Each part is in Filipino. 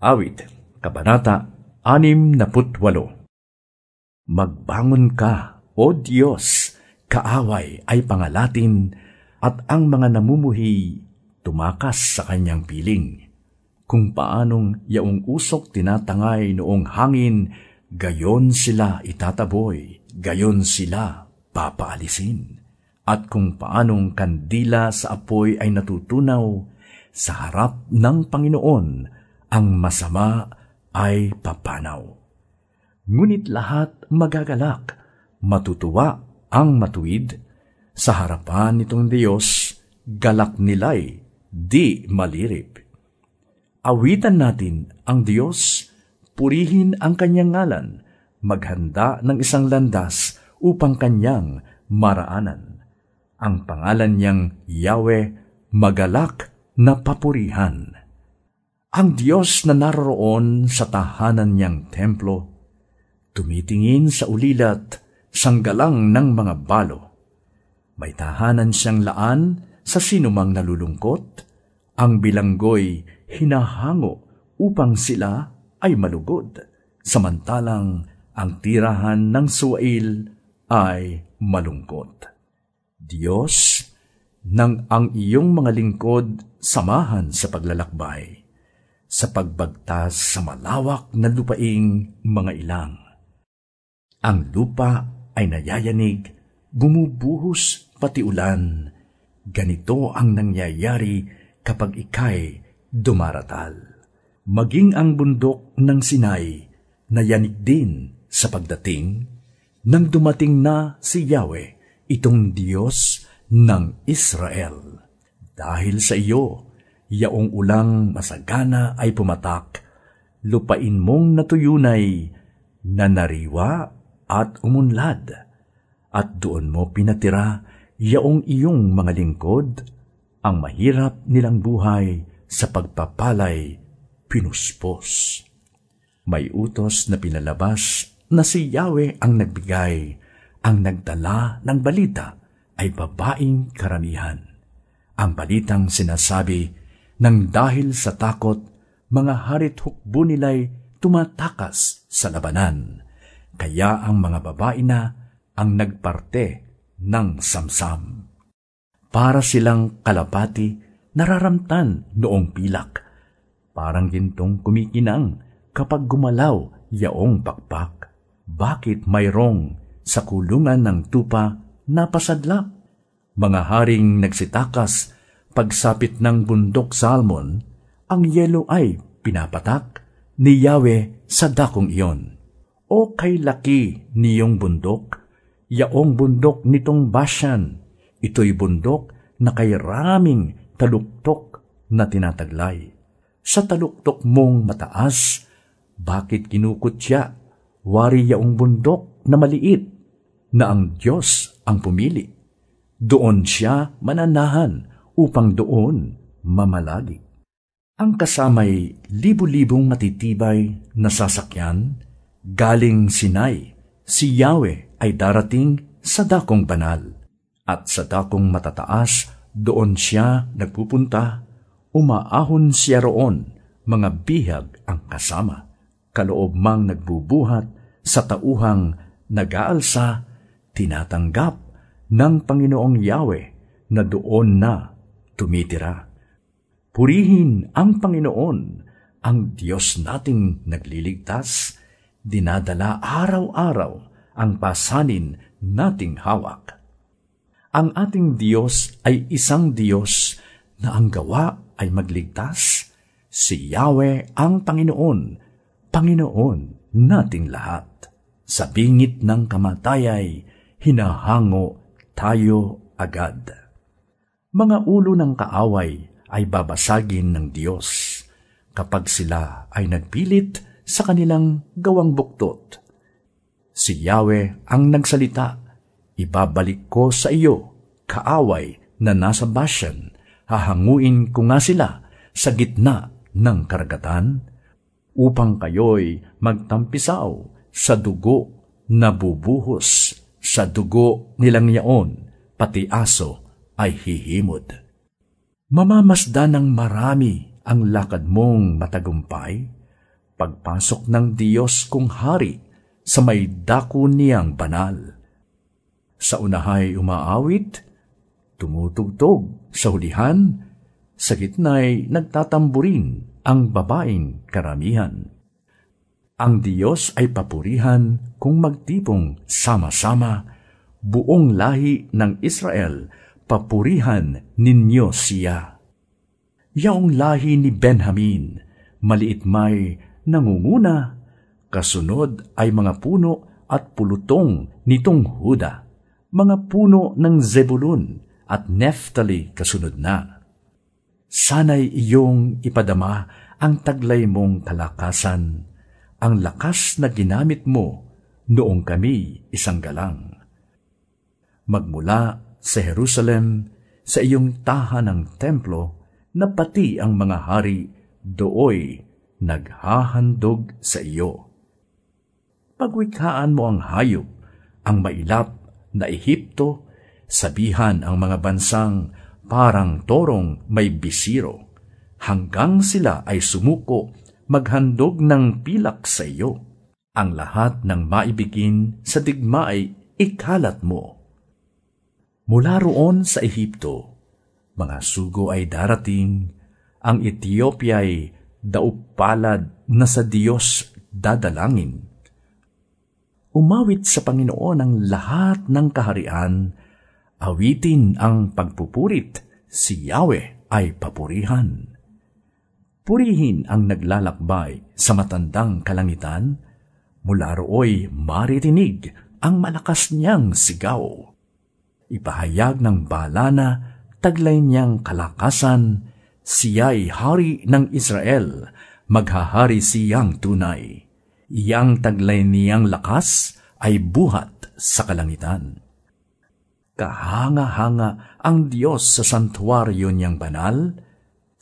Awit, Kabanata 68 Magbangon ka, O Diyos, kaaway ay pangalatin, at ang mga namumuhi tumakas sa kanyang piling. Kung paanong yaong usok tinatangay noong hangin, gayon sila itataboy, gayon sila papaalisin. At kung paanong kandila sa apoy ay natutunaw, sa harap ng Panginoon, ang masama ay papanaw. Ngunit lahat magagalak, matutuwa ang matuwid, sa harapan nitong Diyos, galak nila'y di malirip. Awitan natin ang Diyos, purihin ang kanyang ngalan, maghanda ng isang landas upang kanyang maraanan. Ang pangalan niyang Yahweh, magalak na papurihan. Ang Diyos na naroon sa tahanan niyang templo, tumitingin sa ulilat, sanggalang ng mga balo. May tahanan siyang laan sa sinumang nalulungkot, ang bilanggoy hinahango upang sila ay malugod, samantalang ang tirahan ng suwail ay malungkot. Diyos, nang ang iyong mga lingkod samahan sa paglalakbay, sa pagbagtas sa malawak na lupaing mga ilang. Ang lupa ay nayayanig, bumubuhos pati ulan. Ganito ang nangyayari kapag ikay dumaratal. Maging ang bundok ng Sinai, nayanig din sa pagdating, nang dumating na si Yahweh, itong Diyos ng Israel. Dahil sa iyo, yaong ulang masagana ay pumatak, lupain mong natuyunay, na nariwa at umunlad, at doon mo pinatira yaong iyong mga lingkod, ang mahirap nilang buhay sa pagpapalay pinuspos. May utos na pinalabas na si Yahweh ang nagbigay, ang nagdala ng balita ay babaing karamihan. Ang balitang sinasabi nang dahil sa takot, mga harit hukbo nila'y tumatakas sa labanan. Kaya ang mga babae na ang nagparte ng samsam. Para silang kalapati nararamtan noong pilak. Parang gintong kumikinang kapag gumalaw yaong pakpak. Bakit mayroong sa kulungan ng tupa napasadlap. Mga haring nagsitakas, pagsapit ng bundok Salmon, ang yelo ay pinapatak ni Yahweh sa dakong iyon. O kay laki niyong bundok, yaong bundok nitong Bashan, ito'y bundok na kay raming taluktok na tinataglay. Sa taluktok mong mataas, bakit kinukutya, wari yaong bundok na maliit, na ang Diyos ang pumili. Doon siya mananahan upang doon mamalagi. Ang kasamay libu-libong matitibay na sasakyan, galing Sinai, si Yahweh ay darating sa dakong banal. At sa dakong matataas, doon siya nagpupunta, umaahon siya roon, mga bihag ang kasama, kaloob mang nagbubuhat sa tauhang nag-aalsa tinatanggap ng Panginoong Yahweh na doon na tumitira. Purihin ang Panginoon, ang Diyos nating nagliligtas, dinadala araw-araw ang pasanin nating hawak. Ang ating Diyos ay isang Diyos na ang gawa ay magligtas. Si Yahweh ang Panginoon, Panginoon nating lahat. Sa bingit ng kamatayay, hinahango tayo agad. Mga ulo ng kaaway ay babasagin ng Diyos kapag sila ay nagpilit sa kanilang gawang buktot. Si Yahweh ang nagsalita, ibabalik ko sa iyo, kaaway na nasa Bashan, hahanguin ko nga sila sa gitna ng karagatan, upang kayo'y magtampisaw sa dugo na bubuhos sa dugo nilang yaon, pati aso ay hihimod. Mamamasda ng marami ang lakad mong matagumpay, pagpasok ng Diyos kung hari sa may dako niyang banal. Sa unahay umaawit, tumutugtog sa hulihan, sa gitna'y nagtatamburin ang babaeng karamihan. Ang Diyos ay papurihan kung magtipong sama-sama, buong lahi ng Israel, papurihan ninyo siya. Yaong lahi ni Benjamin, maliit may nangunguna, kasunod ay mga puno at pulutong nitong Huda, mga puno ng Zebulun at Neftali kasunod na. Sana'y iyong ipadama ang taglay mong kalakasan, ang lakas na ginamit mo noong kami isang galang. Magmula sa Jerusalem, sa iyong tahanang templo, na pati ang mga hari dooy naghahandog sa iyo. Pagwikhaan mo ang hayop, ang mailap na Ehipto, sabihan ang mga bansang parang torong may bisiro, hanggang sila ay sumuko maghandog ng pilak sa iyo. Ang lahat ng maibigin sa digma ay ikalat mo. Mula roon sa Ehipto, mga sugo ay darating, ang Ethiopia ay daupalad na sa Diyos dadalangin. Umawit sa Panginoon ang lahat ng kaharian, awitin ang pagpupurit, si Yahweh ay papurihan. Purihin ang naglalakbay sa matandang kalangitan, mula rooy maritinig ang malakas niyang sigaw. Ipahayag ng balana taglay niyang kalakasan, siya'y hari ng Israel, maghahari siyang tunay. Iyang taglay niyang lakas ay buhat sa kalangitan. Kahanga-hanga ang Diyos sa santuaryo niyang banal,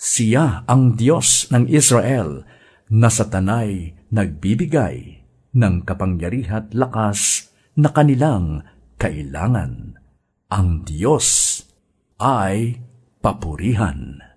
siya ang Diyos ng Israel na sa tanay nagbibigay ng kapangyarihat lakas na kanilang kailangan. Ang Diyos ay papurihan.